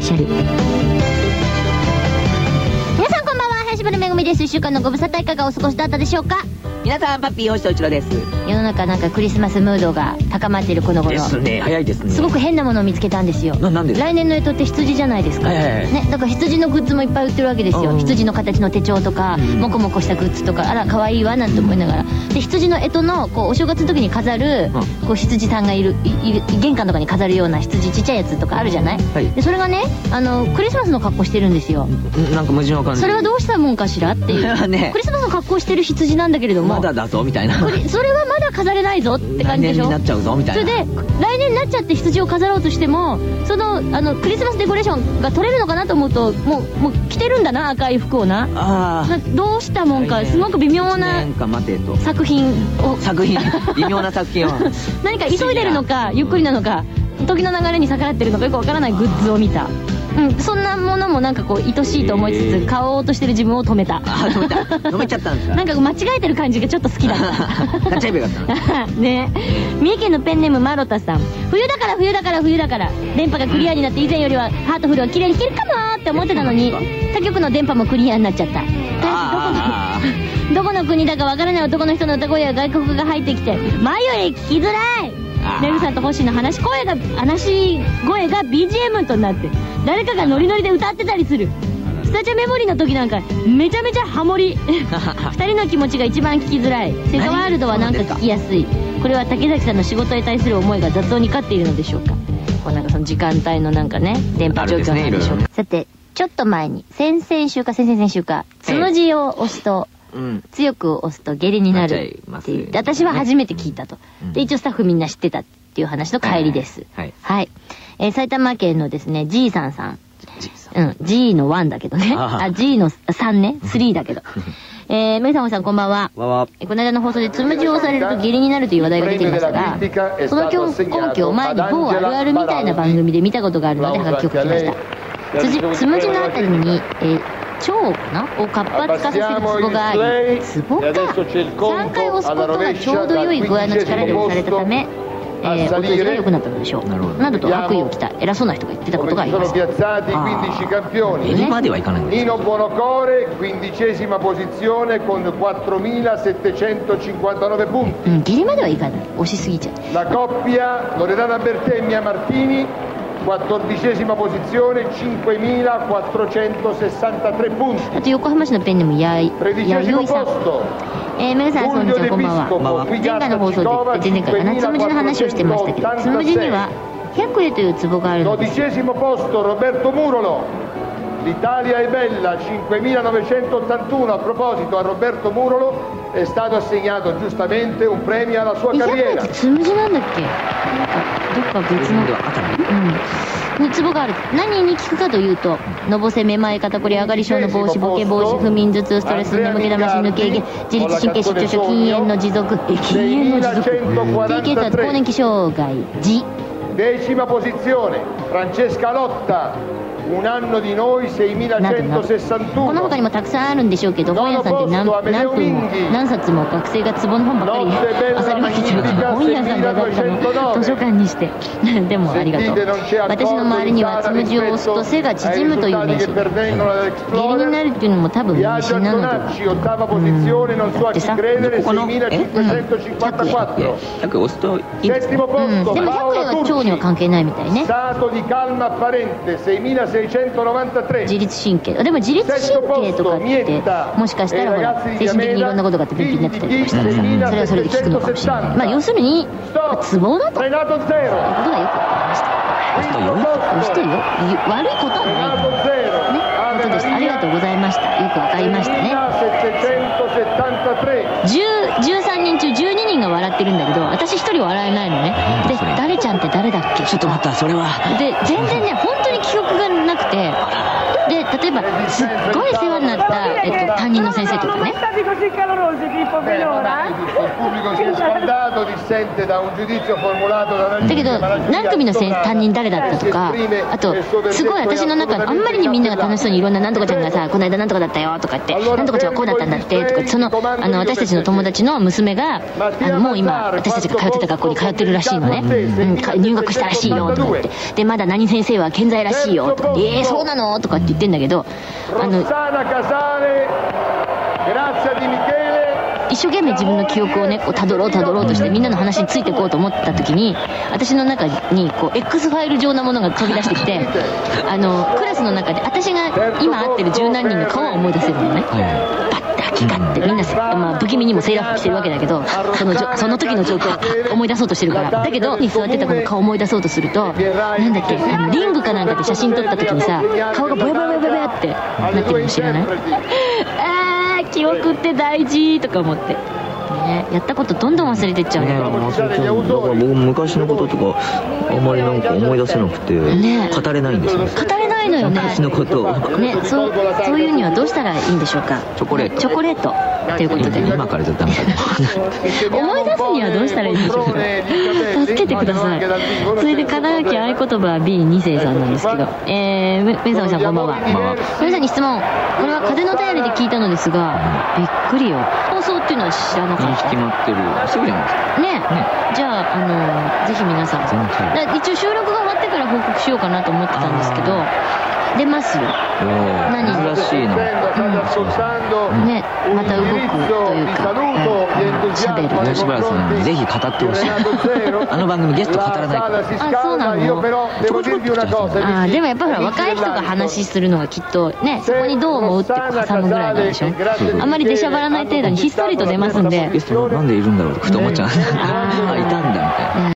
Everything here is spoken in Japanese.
ペシャル。皆さんこんばんは。林原めぐみです。1週間のご無沙汰。いかがお過ごしだったでしょうか？皆さんパピー星と一郎です。世の中なんかクリスマスムードが高まっているこの頃。ですね。早いですね。すごく変なものを見つけたんですよ。ななんで来年の干支って羊じゃないですか、はいはいはい。ね、だから羊のグッズもいっぱい売ってるわけですよ。うん羊の形の手帳とかうんモコモコしたグッズとか。あら可愛いわなんて思いながら。で羊の干支のこうお正月の時に飾るうん。こう羊さんがいるい玄関とかに飾るような羊ちっちゃいやつとかあるじゃない？はい。でそれがねあのクリスマスの格好してるんですよ。んなんか矛盾わかんないそれはどうしたもんかしらっていう。ね。クリスマスの格好してる羊なんだけれどもまだだぞみたいな。これそれはまだ飾れないぞって感じでしょ？来年になっちゃうぞみたいな。それで来年になっちゃって羊を飾ろうとしてもそのあのクリスマスデコレーションが取れるのかなと思うともうもう着てるんだな赤い服をな。あなどうしたもんかすごく微妙あな作品を。作品。微妙な作品を。何か急いでるのかゆっくりなのか時の流れに逆らってるのかよくわからないグッズを見たうん、そんなものもなんかこう愛しいと思いつつ買おうとしてる自分を止めた。あ飲めた飲めちゃったんですか？なんか間違えてる感じがちょっと好きだった。買っちゃえばよかったの？ね。三重県のペンネームマロタさん。冬だから冬だから冬だから電波がクリアになって以前よりはハートフルは綺麗に弾けるかもーって思ってたのに他局の電波もクリアになっちゃった。あ どこの国だかわからない男の人の歌声や外国語が入ってきて前より聞きづらいあー。メグさんと星の話し声が話し声が BGM となって誰かがノリノリで歌ってたりする。スタジオメモリーの時なんかめちゃめちゃハモリ。二人の気持ちが一番聞きづらい。セガワールドはなんか聞きやすい。これは竹崎さんの仕事に対する思いが雑音に勝っているのでしょうか。こうなんかその時間帯のなんかね電波状況なんでしょうか、ねさてちょっと前に先々週か先々週かつむじを押すと、うん強く押すと下痢になる。っていう私は初めて聞いたと、うん。で一応スタッフみんな知ってたっていう話の帰りです。はいはい、えー埼玉県のですね G さんさん。うん。G の1だけどね。あ G の3ね。3だけど。えー、メイさんおさんこんばんは。この間の放送でつむじを押されると下痢になるという話題が出ていましたがその根拠を前に某あるあるみたいな番組で見たことがあるのではがきを書きました。つむじのあたりに、えー腸かなを活発化させるツボがありツボか3回押すことがちょうど良い具合の力で押されたため、えー、お通じが良くなったのでしょうなるほどなどと悪意を着た偉そうな人が言ってたことがあり sono ます piazzati あ15 campioni. 下痢まではいかないんです Nino Buonocore, quindicesima posizione con 4.759 punti. うん下痢まではいかない押しすぎちゃう La coppia Loredana Bertemmia Martini, quattordicesima posizione, 5.463 punti. あと横浜市のペンネームやいやゆ Tredicesimo いさん posto, えー、皆さん、こんに Fulvio ちは、 De こんばんは。 Piscopo, 前回の放送で、前々回かな、つむじの話をしてましたけど、つむじには、百円というツボがあるのです。 dodicesimo posto Roberto Murolo. L'Italia è bella, 5.981. A proposito, a Roberto Murolo è stato assegnato giustamente un premio alla sua 200円っ carriera. てつむじなんだっけなんか、 どっか別の。うん。にツボがある。何に効くかというと、のぼせ、めまい、肩こり、上がり症の防止、ボケ防止、不眠、頭痛、ストレス、眠気だまし、抜け毛、自律神経失調症、禁煙の持続、え、禁煙の持続。低血圧、更年期障害、痔。Decima posizione Francesca Lotta. Un anno di noi などなどこの他に 6.661. もたくさんあるんでしょうけど本屋さんって何何分も何冊も学生が壺の本ばっかり本屋さんで誰かの図書館にして でもありがとう私の周りにはつむじを押すと背が縮むという名詞下痢になるっていうのも多分名詞なのでは Antonacci, ottava posizione, non so a chi Chissà. credere, Dopo no? 6.554. 100押すといい Settimo うん、でも100円は腸には関係ないみたいね Stato di calma apparente, 6.693. 自律神経でも自律神経とかってもしかしたらほら精神的にいろんなことがあって病気になってたりとかしたらさそれはそれで効くのかもしれないまあ要するにツボだと。いうことがよくわかりました.押してるよ。い悪いことはない。Renato 0. ねことです。ありがとうございました。よくわかりましたね。773. 10 13人中12人が笑ってるんだけど私一人笑えないのね。で誰ちゃんって誰だっけ？ちょっと待った。それは。で全然ね本当に記憶がなくて。で例えばすっごい世話になった、えっと、担任の先生とかね stati così calorosi Pippo Beh, finora? magari tutto il pubblico si è sbaldato, dissente da un giudizio formulato da una だけど何組の先担任誰だったとかあとすごい私の中あんまりにみんなが楽しそうにいろんななんとかちゃんがさこの間なんとかだったよとかってなんとかちゃんはこうだったんだってとかそのあの私たちの友達の娘があのもう今私たちが通ってた学校に通ってるらしいのね、うん、か入学したらしいよとか言ってでまだ何先生は健在らしいよとかえー、そうなのとかって言ってんだけどあの一生懸命自分の記憶をねこうたどろうたどろうとしてみんなの話についていこうと思った時に私の中にこう X ファイル状なものが飛び出してきてあのクラスの中で私が今会ってる十何人の顔は思い出せるのね。はパッて秋がってみんな、まあ、不気味にもセーラー服着てるわけだけどそのじょその時の状況を思い出そうとしてるから。だけどに座ってた子の顔を思い出そうとするとなんだっけあのリングかなんかで写真撮った時にさ顔がボヤボヤボヤボヤってなってる due の知らない？記憶って大事とか思って、ね、やったことどんどん忘れてっちゃうね。ね忘れちゃう。だから僕昔のこととかあんまりなんか思い出せなくてね。語れないんですよね。語れないのよね。昔のことを。ねそうそういうにはどうしたらいいんでしょうか。チョコレート。チョコレート。ということで今からじゃダメだ。ね思い出すにはどうしたらいいんでしょうか。助けてください。それで神奈川県合言葉は B2 世さんなんですけど。えー、めめさんこんばんは。皆さんに質問。これは風の便りで聞いたのですがびっくりよ。放送っていうのは知らなか認った？識決まってる。すぐじゃないですか。ね。じゃあ、あのぜひ皆さん。一応収録が終わってから報告しようかなと思ってたんですけど出ますよ。何珍しいな。State ascoltando ね。また動くというか、うん、喋る吉原さんにぜひ語ってほしい.あの番組ゲスト語らないから。あそうなの？io però devo dirvi una cosa. あでもやっぱほら若い人が.話するのがきっとねそこにどう思うって挟むぐらいなんでしょあんまり出しゃばらない程度にひっそりと出ますんで。ゲストなんでいるんだろうとふと思っちゃう。ああいたんだみたいな。うん